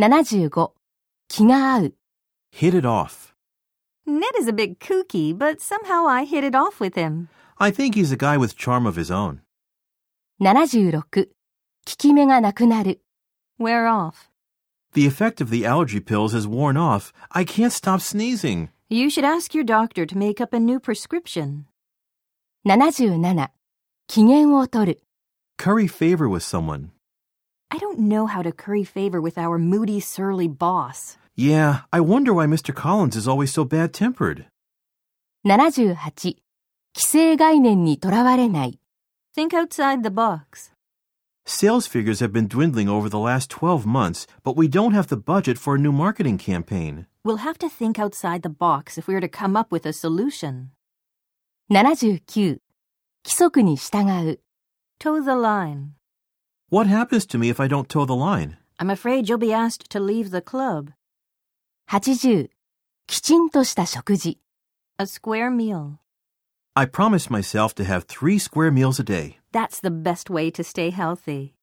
75気が合う Hit it off. Ned is a bit kooky, but somehow I hit it off with him. I think he's a guy with charm of his own. 76効き目がなくなる Wear off. The effect of the allergy pills has worn off. I can't stop sneezing. You should ask your doctor to make up a new prescription. 77機嫌を取る Curry favor with someone. I don't know how to curry favor with our moody, surly boss. Yeah, I wonder why Mr. Collins is always so bad tempered. 78既成概念にとらわれない Think outside the box. Sales figures have been dwindling over the last 12 months, but we don't have the budget for a new marketing campaign. We'll have to think outside the box if we're to come up with a solution. 79規則に従う Toe the line. What happens to me if I don't toe the line? I'm afraid you'll be asked to leave the club. 80きちんとした食事 A square meal. I promised myself to have three square meals a day. That's the best way to stay healthy.